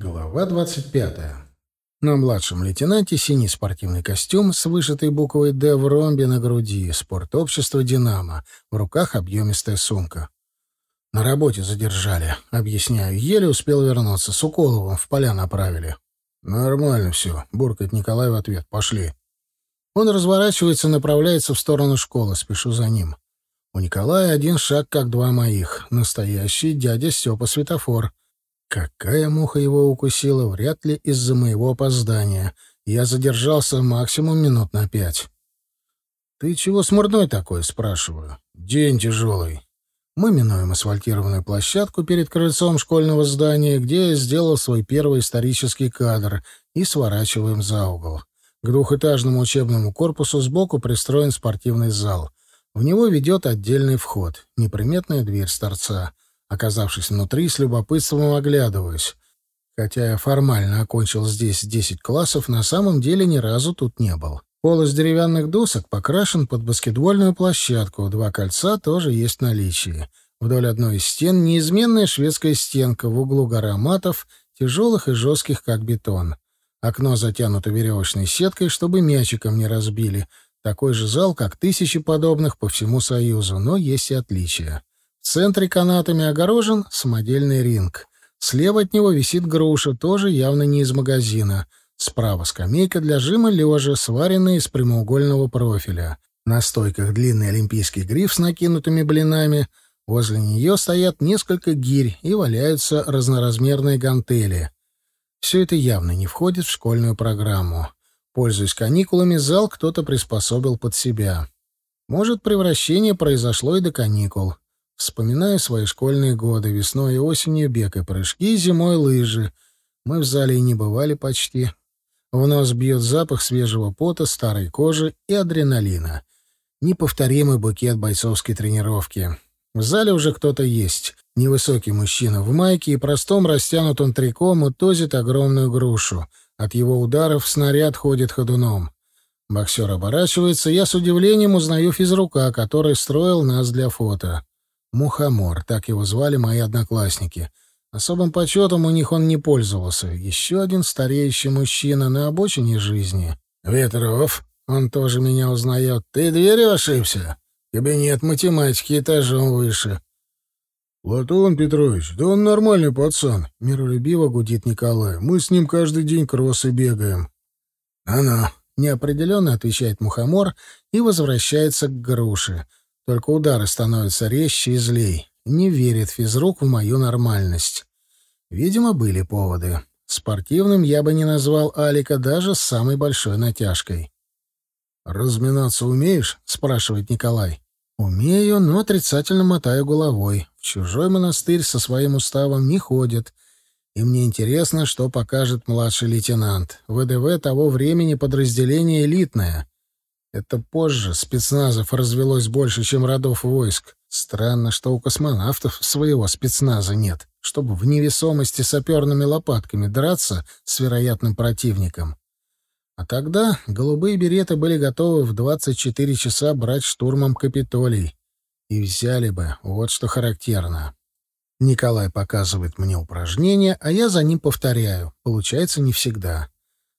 Глава 25. На младшем лейтенанте синий спортивный костюм с вышитой буквой «Д» в ромбе на груди, спортобщество «Динамо», в руках объемистая сумка. «На работе задержали», — объясняю. Еле успел вернуться. С Уколовым в поля направили. «Нормально все», — буркает Николай в ответ. «Пошли». Он разворачивается и направляется в сторону школы. Спешу за ним. У Николая один шаг, как два моих. Настоящий дядя Степа Светофор — Какая муха его укусила, вряд ли из-за моего опоздания. Я задержался максимум минут на пять. «Ты чего смурной такой?» — спрашиваю. «День тяжелый». Мы минуем асфальтированную площадку перед крыльцом школьного здания, где я сделал свой первый исторический кадр, и сворачиваем за угол. К двухэтажному учебному корпусу сбоку пристроен спортивный зал. В него ведет отдельный вход, неприметная дверь с торца — Оказавшись внутри, с любопытством оглядываюсь. Хотя я формально окончил здесь десять классов, на самом деле ни разу тут не был. Пол из деревянных досок покрашен под баскетбольную площадку, два кольца тоже есть в наличии. Вдоль одной из стен неизменная шведская стенка, в углу гора матов, тяжелых и жестких, как бетон. Окно затянуто веревочной сеткой, чтобы мячиком не разбили. Такой же зал, как тысячи подобных по всему Союзу, но есть и отличия. Центре канатами огорожен самодельный ринг. Слева от него висит груша, тоже явно не из магазина. Справа скамейка для жима лежа, сваренная из прямоугольного профиля. На стойках длинный олимпийский гриф с накинутыми блинами. Возле нее стоят несколько гирь и валяются разноразмерные гантели. Все это явно не входит в школьную программу. Пользуясь каникулами, зал кто-то приспособил под себя. Может, превращение произошло и до каникул. Вспоминаю свои школьные годы, весной и осенью бег и прыжки, зимой лыжи. Мы в зале и не бывали почти. В нос бьет запах свежего пота, старой кожи и адреналина. Неповторимый букет бойцовской тренировки. В зале уже кто-то есть. Невысокий мужчина в майке и простом растянутом трико мутозит огромную грушу. От его ударов снаряд ходит ходуном. Боксер оборачивается, я с удивлением узнаю физрука, который строил нас для фото. Мухомор, так его звали мои одноклассники. Особым почетом у них он не пользовался. Еще один стареющий мужчина на обочине жизни. «Ветров, он тоже меня узнает. Ты дверью ошибся? Кабинет математики этажом выше». «Платон Петрович, да он нормальный пацан», — миролюбиво гудит Николай. «Мы с ним каждый день кроссы бегаем». «Ну-ну», — неопределенно отвечает Мухомор и возвращается к груше. Только удары становятся резче и злей. Не верит физрук в мою нормальность. Видимо, были поводы. Спортивным я бы не назвал Алика даже с самой большой натяжкой. «Разминаться умеешь?» — спрашивает Николай. «Умею, но отрицательно мотаю головой. В чужой монастырь со своим уставом не ходит. И мне интересно, что покажет младший лейтенант. ВДВ того времени подразделение элитное. Это позже спецназов развелось больше, чем родов войск. Странно, что у космонавтов своего спецназа нет, чтобы в невесомости саперными лопатками драться с вероятным противником. А тогда голубые береты были готовы в 24 часа брать штурмом Капитолий. И взяли бы, вот что характерно. Николай показывает мне упражнение, а я за ним повторяю. Получается не всегда.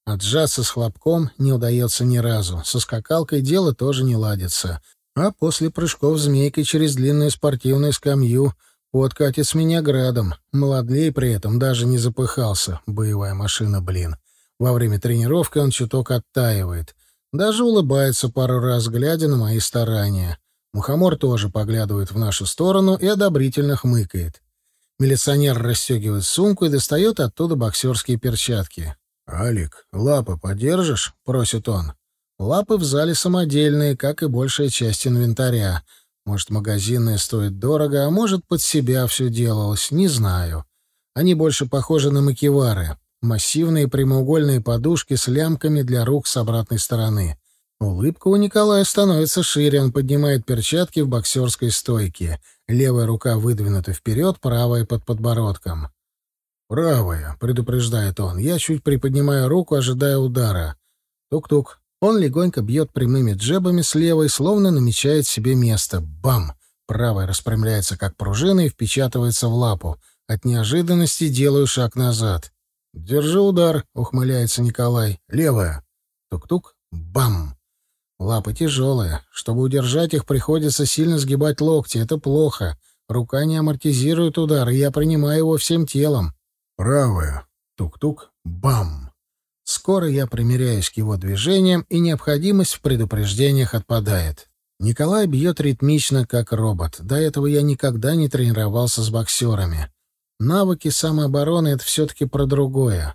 Отжаться с хлопком не удается ни разу. Со скакалкой дело тоже не ладится. А после прыжков змейкой через длинную спортивную скамью подкатит с меня градом. Молодлей при этом даже не запыхался. Боевая машина, блин. Во время тренировки он чуток оттаивает. Даже улыбается пару раз, глядя на мои старания. Мухомор тоже поглядывает в нашу сторону и одобрительно хмыкает. Милиционер расстегивает сумку и достает оттуда боксерские перчатки. «Алик, лапы подержишь?» — просит он. Лапы в зале самодельные, как и большая часть инвентаря. Может, магазинные стоят дорого, а может, под себя все делалось, не знаю. Они больше похожи на макевары. Массивные прямоугольные подушки с лямками для рук с обратной стороны. Улыбка у Николая становится шире, он поднимает перчатки в боксерской стойке. Левая рука выдвинута вперед, правая под подбородком. «Правая», — предупреждает он. Я чуть приподнимаю руку, ожидая удара. Тук-тук. Он легонько бьет прямыми джебами с левой, словно намечает себе место. Бам! Правая распрямляется, как пружина, и впечатывается в лапу. От неожиданности делаю шаг назад. «Держи удар», — ухмыляется Николай. «Левая». Тук-тук. Бам. Лапы тяжелые. Чтобы удержать их, приходится сильно сгибать локти. Это плохо. Рука не амортизирует удар, и я принимаю его всем телом. Правая. Тук-тук. Бам. Скоро я примеряюсь к его движениям, и необходимость в предупреждениях отпадает. Николай бьет ритмично, как робот. До этого я никогда не тренировался с боксерами. Навыки самообороны — это все-таки про другое.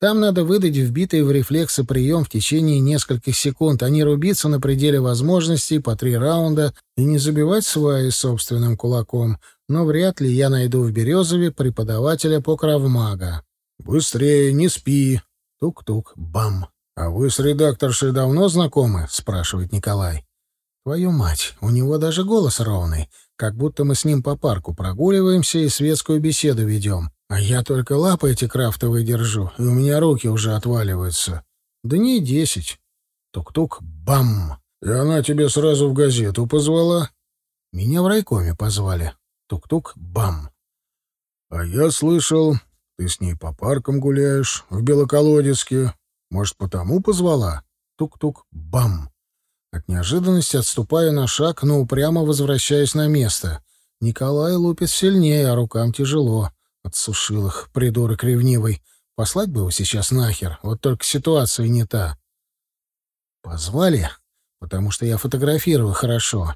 Там надо выдать вбитый в рефлексы прием в течение нескольких секунд, а не рубиться на пределе возможностей по три раунда и не забивать сваи собственным кулаком. Но вряд ли я найду в Березове преподавателя по кравмага. «Быстрее, не спи!» Тук-тук, бам. «А вы с редакторшей давно знакомы?» — спрашивает Николай. «Твою мать, у него даже голос ровный, как будто мы с ним по парку прогуливаемся и светскую беседу ведем. А я только лапы эти крафтовые держу, и у меня руки уже отваливаются. Да не десять. Тук-тук, бам! И она тебе сразу в газету позвала? Меня в райкоме позвали. Тук-тук, бам. А я слышал, ты с ней по паркам гуляешь, в Белоколодецке. Может, потому позвала? Тук-тук, бам. От неожиданности отступаю на шаг, но упрямо возвращаюсь на место. Николай лупит сильнее, а рукам тяжело. Отсушил их, придурок ревнивый. Послать бы его сейчас нахер, вот только ситуация не та. Позвали, потому что я фотографирую хорошо.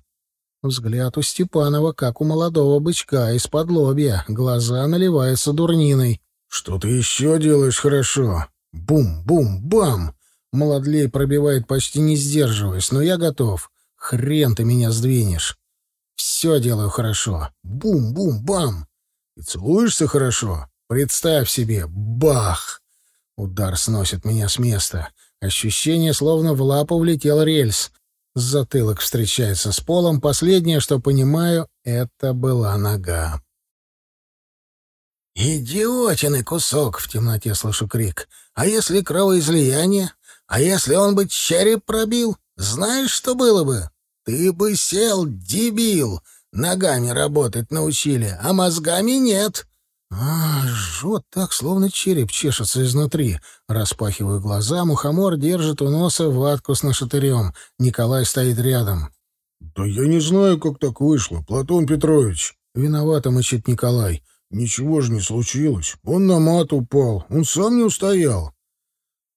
Взгляд у Степанова, как у молодого бычка, из-под лобья, глаза наливаются дурниной. «Что ты еще делаешь хорошо?» «Бум-бум-бам!» Молодлей пробивает, почти не сдерживаясь, но я готов. Хрен ты меня сдвинешь. Все делаю хорошо. Бум-бум-бам. И целуешься хорошо? Представь себе. Бах! Удар сносит меня с места. Ощущение, словно в лапу влетел рельс. Затылок встречается с полом. Последнее, что понимаю, это была нога. «Идиотины кусок!» — в темноте слышу крик. «А если кровоизлияние? А если он бы череп пробил? Знаешь, что было бы? Ты бы сел, дебил! Ногами работать научили, а мозгами нет!» А, жжет так, словно череп чешется изнутри. Распахиваю глаза, мухомор держит у носа ватку с нашатырем. Николай стоит рядом. «Да я не знаю, как так вышло, Платон Петрович». Виновато мочит Николай. «Ничего же не случилось. Он на мат упал. Он сам не устоял».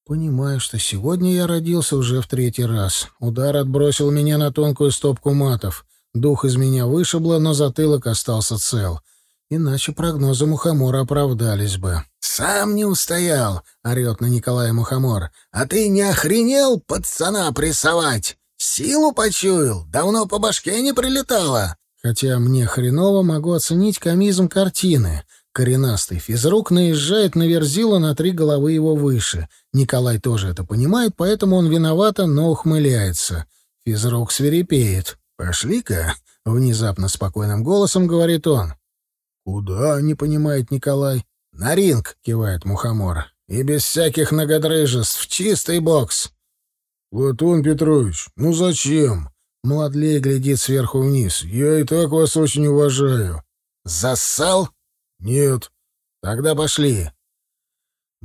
Понимаю, что сегодня я родился уже в третий раз. Удар отбросил меня на тонкую стопку матов. Дух из меня вышибло, но затылок остался цел. Иначе прогнозы Мухомора оправдались бы. «Сам не устоял!» — орет на Николая Мухомор. «А ты не охренел пацана прессовать? Силу почуял? Давно по башке не прилетало!» Хотя мне хреново могу оценить комизм картины. Коренастый физрук наезжает на Верзила на три головы его выше. Николай тоже это понимает, поэтому он виновато, но ухмыляется. Физрук свирепеет. «Пошли-ка!» — внезапно спокойным голосом говорит он. «Куда?» — не понимает Николай. «На ринг!» — кивает Мухомор. «И без всяких многодрыжеств, чистый бокс!» «Платон Петрович, ну зачем?» Младлей глядит сверху вниз. «Я и так вас очень уважаю». «Зассал?» «Нет». «Тогда пошли».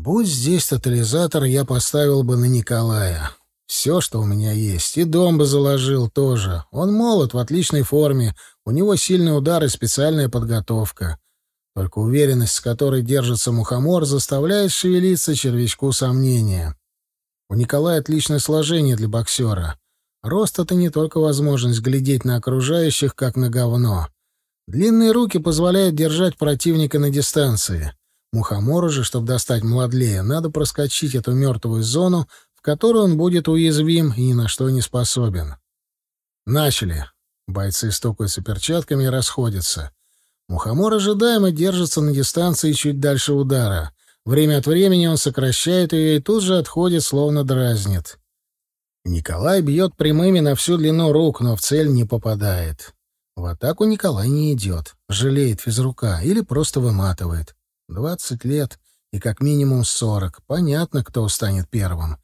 Будь здесь тотализатор, я поставил бы на Николая. Все, что у меня есть. И дом бы заложил тоже. Он молод, в отличной форме. У него сильный удар и специальная подготовка. Только уверенность, с которой держится мухомор, заставляет шевелиться червячку сомнения. У Николая отличное сложение для боксера. Рост — это не только возможность глядеть на окружающих, как на говно. Длинные руки позволяют держать противника на дистанции. Мухомору же, чтобы достать Младлея, надо проскочить эту мертвую зону, в которой он будет уязвим и ни на что не способен. Начали. Бойцы стукаются перчатками и расходятся. Мухомор ожидаемо держится на дистанции чуть дальше удара. Время от времени он сокращает ее и тут же отходит, словно дразнит. Николай бьет прямыми на всю длину рук, но в цель не попадает. В атаку Николай не идет, жалеет физрука или просто выматывает. Двадцать лет и как минимум сорок. Понятно, кто станет первым.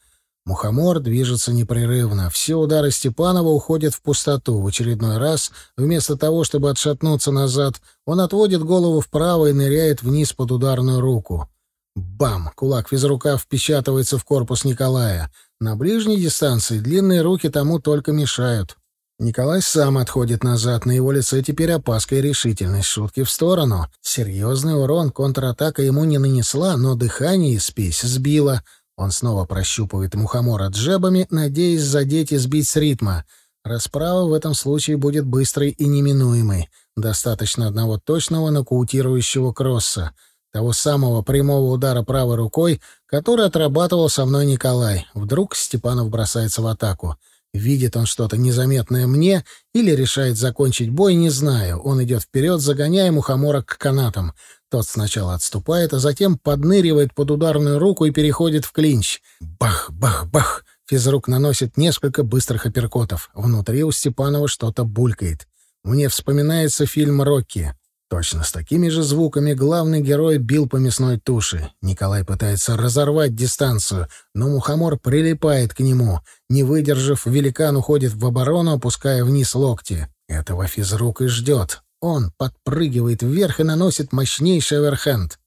Мухомор движется непрерывно. Все удары Степанова уходят в пустоту. В очередной раз, вместо того, чтобы отшатнуться назад, он отводит голову вправо и ныряет вниз под ударную руку. Бам! Кулак физрука впечатывается в корпус Николая. На ближней дистанции длинные руки тому только мешают. Николай сам отходит назад, на его лице теперь опаска и решительность. Шутки в сторону. Серьезный урон контратака ему не нанесла, но дыхание и спесь сбила. Он снова прощупывает мухомора джебами, надеясь задеть и сбить с ритма. Расправа в этом случае будет быстрой и неминуемой. Достаточно одного точного нокаутирующего кросса. Того самого прямого удара правой рукой, который отрабатывал со мной Николай. Вдруг Степанов бросается в атаку. Видит он что-то незаметное мне или решает закончить бой, не знаю. Он идет вперед, загоняя мухомора к канатам. Тот сначала отступает, а затем подныривает под ударную руку и переходит в клинч. Бах, бах, бах! Физрук наносит несколько быстрых апперкотов. Внутри у Степанова что-то булькает. Мне вспоминается фильм «Рокки». Точно с такими же звуками главный герой бил по мясной туше. Николай пытается разорвать дистанцию, но мухомор прилипает к нему. Не выдержав, великан уходит в оборону, опуская вниз локти. Этого физрук и ждет. Он подпрыгивает вверх и наносит мощнейший оверхенд.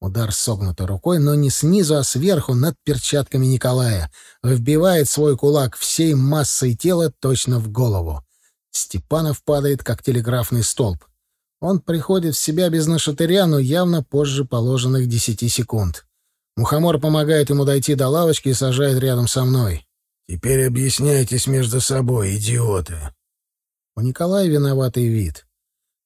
Удар согнутой рукой, но не снизу, а сверху, над перчатками Николая. Вбивает свой кулак всей массой тела точно в голову. Степанов падает, как телеграфный столб. Он приходит в себя без нашатыря, но явно позже положенных десяти секунд. Мухомор помогает ему дойти до лавочки и сажает рядом со мной. «Теперь объясняйтесь между собой, идиоты». У Николая виноватый вид.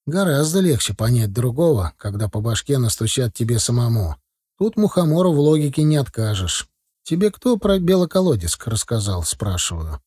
Гораздо легче понять другого, когда по башке настучат тебе самому. Тут мухомору в логике не откажешь. «Тебе кто про белоколодецк рассказал?» — спрашиваю.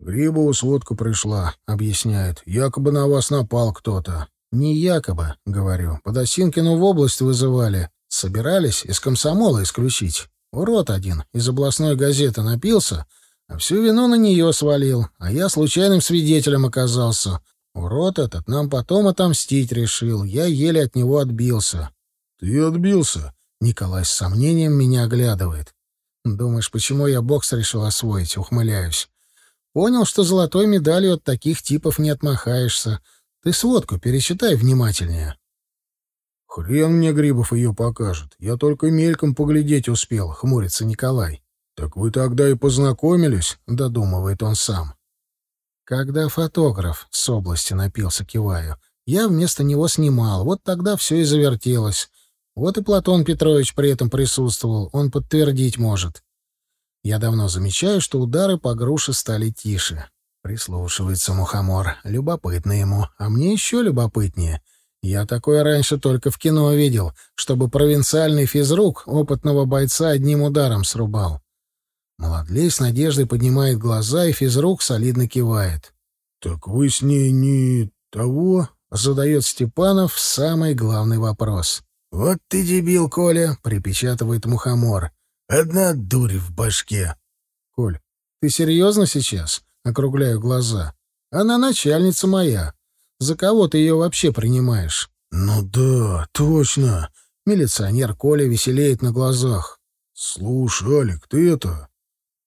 «Грибову сводка пришла», — объясняет. «Якобы на вас напал кто-то». «Не якобы», — говорю. «Подосинкину в область вызывали. Собирались из комсомола исключить. Урод один из областной газеты напился, а всю вину на нее свалил, а я случайным свидетелем оказался. Урод этот нам потом отомстить решил. Я еле от него отбился». «Ты отбился?» Николай с сомнением меня оглядывает. «Думаешь, почему я бокс решил освоить?» Ухмыляюсь. «Понял, что золотой медалью от таких типов не отмахаешься». Ты сводку перечитай внимательнее. Хрен мне Грибов ее покажет. Я только мельком поглядеть успел, хмурится Николай. Так вы тогда и познакомились, додумывает он сам. Когда фотограф с области напился, киваю. Я вместо него снимал. Вот тогда все и завертелось. Вот и Платон Петрович при этом присутствовал. Он подтвердить может. Я давно замечаю, что удары по груше стали тише. Прислушивается мухомор. Любопытно ему. А мне еще любопытнее. Я такое раньше только в кино видел, чтобы провинциальный физрук опытного бойца одним ударом срубал. Молодлей с надеждой поднимает глаза, и физрук солидно кивает. — Так вы с ней не того? — задает Степанов самый главный вопрос. — Вот ты дебил, Коля! — припечатывает мухомор. — Одна дурь в башке. — Коль, ты серьезно сейчас? Округляю глаза. Она начальница моя. За кого ты ее вообще принимаешь? Ну да, точно. Милиционер Коля веселеет на глазах. Слушай, Алик, ты это...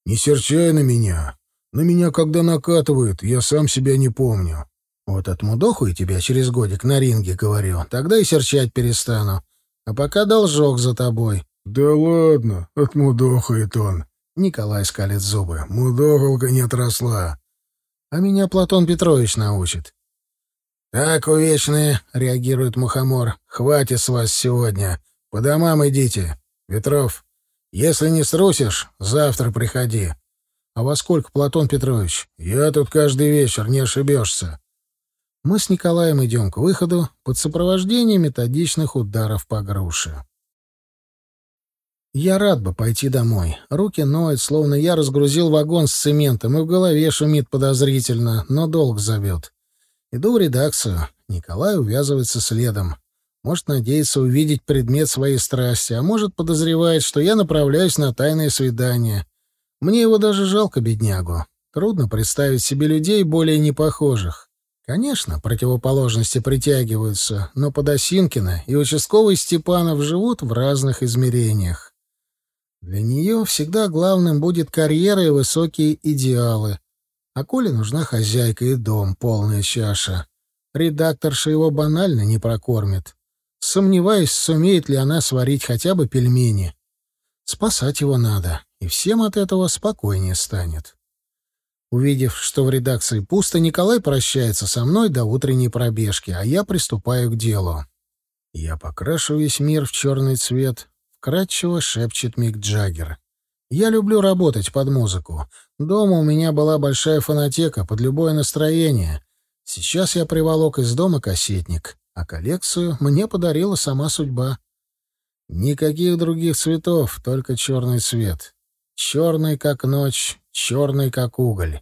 Не серчай на меня. На меня когда накатывает, я сам себя не помню. Вот отмудохаю тебя через годик на ринге, говорю. Тогда и серчать перестану. А пока должок за тобой. Да ладно, отмудохает он. Николай скалит зубы. Мудохалка не отросла. А меня Платон Петрович научит. «Так, увечные», — реагирует Мухомор, — «хватит с вас сегодня. По домам идите. Ветров, если не струсишь, завтра приходи». «А во сколько, Платон Петрович?» «Я тут каждый вечер, не ошибешься». Мы с Николаем идем к выходу под сопровождением методичных ударов по груше. Я рад бы пойти домой. Руки ноют, словно я разгрузил вагон с цементом, и в голове шумит подозрительно, но долг зовет. Иду в редакцию. Николай увязывается следом. Может, надеется увидеть предмет своей страсти, а может, подозревает, что я направляюсь на тайное свидание. Мне его даже жалко, беднягу. Трудно представить себе людей более непохожих. Конечно, противоположности притягиваются, но Подосинкина и участковый Степанов живут в разных измерениях. Для нее всегда главным будет карьера и высокие идеалы. А Коле нужна хозяйка и дом, полная чаша. Редакторша его банально не прокормит. Сомневаюсь, сумеет ли она сварить хотя бы пельмени. Спасать его надо, и всем от этого спокойнее станет. Увидев, что в редакции пусто, Николай прощается со мной до утренней пробежки, а я приступаю к делу. Я покрашу весь мир в черный цвет, вкратчиво шепчет Мик Джаггер. Я люблю работать под музыку. Дома у меня была большая фонотека под любое настроение. Сейчас я приволок из дома кассетник, а коллекцию мне подарила сама судьба. Никаких других цветов, только черный цвет. Черный, как ночь, черный, как уголь.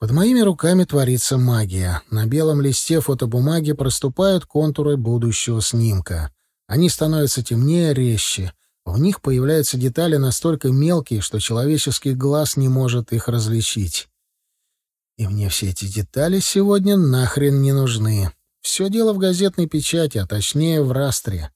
Под моими руками творится магия. На белом листе фотобумаги проступают контуры будущего снимка. Они становятся темнее, резче. В них появляются детали настолько мелкие, что человеческий глаз не может их различить. И мне все эти детали сегодня нахрен не нужны. Все дело в газетной печати, а точнее в растре.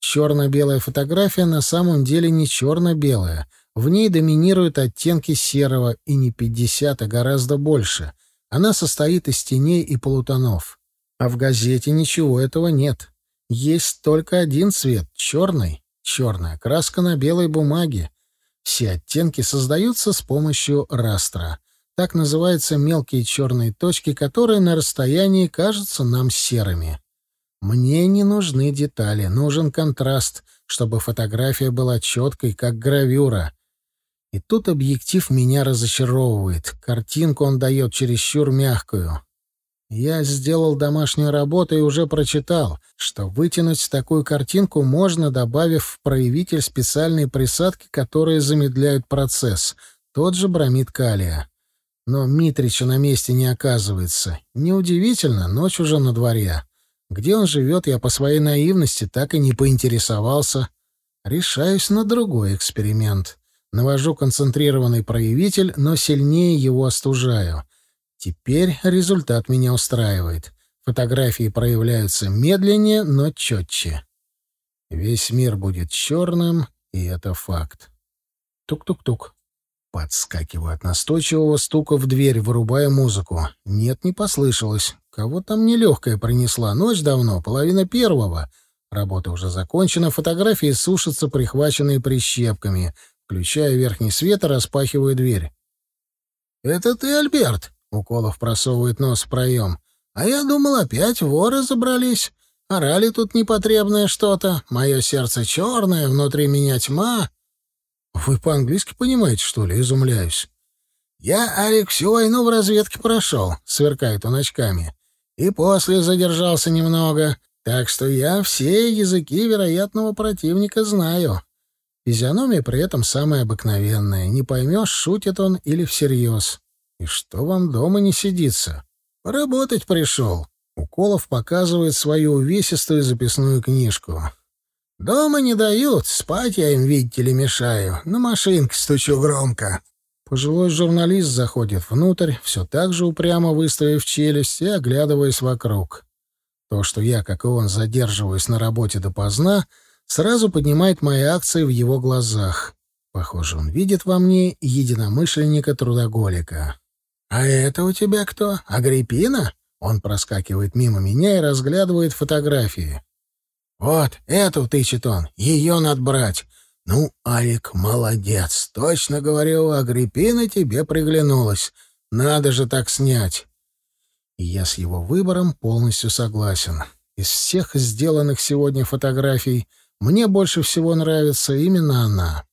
Черно-белая фотография на самом деле не черно-белая — в ней доминируют оттенки серого, и не 50, а гораздо больше. Она состоит из теней и полутонов. А в газете ничего этого нет. Есть только один цвет — черный. Черная краска на белой бумаге. Все оттенки создаются с помощью растра. Так называются мелкие черные точки, которые на расстоянии кажутся нам серыми. Мне не нужны детали, нужен контраст, чтобы фотография была четкой, как гравюра. И тут объектив меня разочаровывает. Картинку он дает чересчур мягкую. Я сделал домашнюю работу и уже прочитал, что вытянуть такую картинку можно, добавив в проявитель специальные присадки, которые замедляют процесс, тот же бромид калия. Но Митрича на месте не оказывается. Неудивительно, ночь уже на дворе. Где он живет, я по своей наивности так и не поинтересовался. Решаюсь на другой эксперимент. Навожу концентрированный проявитель, но сильнее его остужаю. Теперь результат меня устраивает. Фотографии проявляются медленнее, но четче. Весь мир будет черным, и это факт. Тук-тук-тук. Подскакиваю от настойчивого стука в дверь, вырубая музыку. Нет, не послышалось. Кого там нелегкая принесла? Ночь давно, половина первого. Работа уже закончена, фотографии сушатся, прихваченные прищепками. Включая верхний свет и распахиваю дверь. «Это ты, Альберт?» — Уколов просовывает нос в проем. «А я думал, опять воры забрались. Орали тут непотребное что-то. Мое сердце черное, внутри меня тьма». «Вы по-английски понимаете, что ли?» — изумляюсь. «Я, Алик, всю войну в разведке прошел», — сверкает он очками. «И после задержался немного, так что я все языки вероятного противника знаю. Физиономия при этом самая обыкновенная. Не поймешь, шутит он или всерьез. И что вам дома не сидится? Работать пришел. Уколов показывает свою увесистую записную книжку. Дома не дают, спать я им, видите ли, мешаю. На машинке стучу громко. Пожилой журналист заходит внутрь, все так же упрямо выставив челюсть и оглядываясь вокруг. То, что я, как и он, задерживаюсь на работе допоздна — сразу поднимает мои акции в его глазах. Похоже, он видит во мне единомышленника-трудоголика. «А это у тебя кто? Агриппина?» Он проскакивает мимо меня и разглядывает фотографии. «Вот, эту тычет он. Ее надо брать. Ну, Алик, молодец. Точно говорю, Агриппина тебе приглянулась. Надо же так снять». И я с его выбором полностью согласен. Из всех сделанных сегодня фотографий мне больше всего нравится именно она.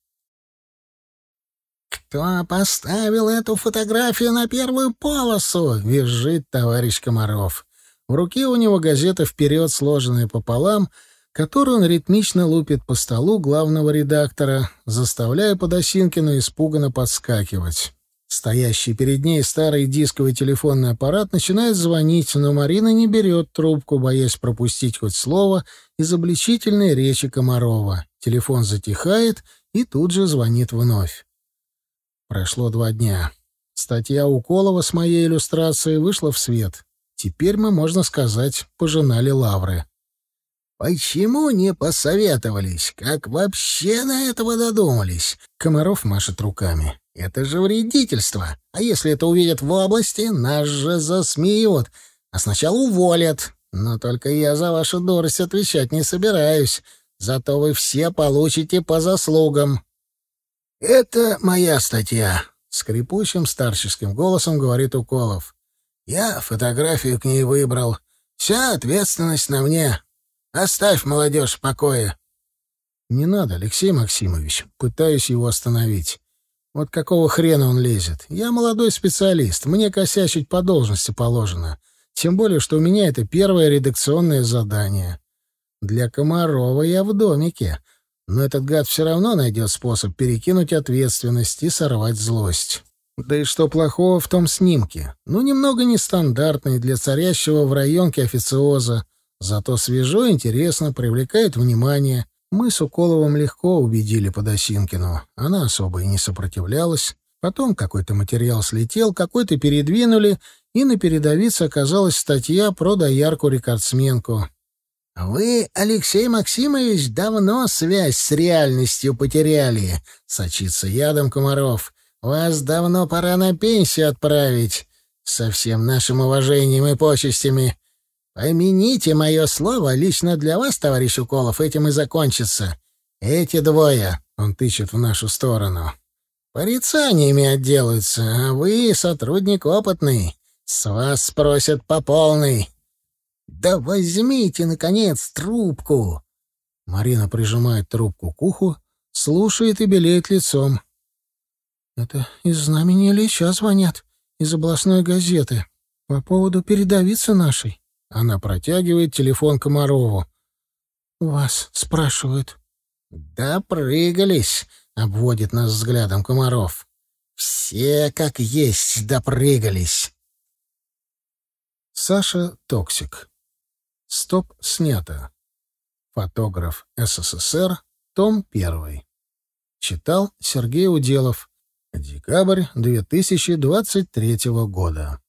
«Кто поставил эту фотографию на первую полосу?» — визжит товарищ Комаров. В руке у него газета «Вперед», сложенная пополам, которую он ритмично лупит по столу главного редактора, заставляя Подосинкину испуганно подскакивать. Стоящий перед ней старый дисковый телефонный аппарат начинает звонить, но Марина не берет трубку, боясь пропустить хоть слово из обличительной речи Комарова. Телефон затихает и тут же звонит вновь. Прошло два дня. Статья Уколова с моей иллюстрацией вышла в свет. Теперь мы, можно сказать, пожинали лавры. «Почему не посоветовались? Как вообще на этого додумались?» Комаров машет руками. Это же вредительство. А если это увидят в области, нас же засмеют. А сначала уволят. Но только я за вашу дурость отвечать не собираюсь. Зато вы все получите по заслугам. Это моя статья, скрипучим старческим голосом говорит Уколов. Я фотографию к ней выбрал. Вся ответственность на мне. Оставь молодежь в покое. Не надо, Алексей Максимович. Пытаюсь его остановить. Вот какого хрена он лезет? Я молодой специалист, мне косячить по должности положено. Тем более, что у меня это первое редакционное задание. Для Комарова я в домике. Но этот гад все равно найдет способ перекинуть ответственность и сорвать злость. Да и что плохого в том снимке? Ну, немного нестандартный для царящего в районке официоза. Зато свежо, интересно, привлекает внимание. Мы с Уколовым легко убедили Подосинкину. Она особо и не сопротивлялась. Потом какой-то материал слетел, какой-то передвинули, и на передовице оказалась статья про доярку-рекордсменку. «Вы, Алексей Максимович, давно связь с реальностью потеряли», — сочится ядом Комаров. Вас давно пора на пенсию отправить. Со всем нашим уважением и почестями. Помяните мое слово, лично для вас, товарищ Уколов, этим и закончится. Эти двое, — он тычет в нашу сторону, — порицаниями отделаются, а вы сотрудник опытный. С вас спросят по полной. Да возьмите, наконец, трубку. Марина прижимает трубку к уху, слушает и белеет лицом. Это из знамени Ильича звонят, из областной газеты. По поводу передовицы нашей. Она протягивает телефон Комарову. «Вас спрашивают». «Допрыгались», — обводит нас взглядом Комаров. «Все как есть допрыгались». Саша Токсик. Стоп снято. Фотограф СССР. Том 1. Читал Сергей Уделов. Декабрь 2023 года.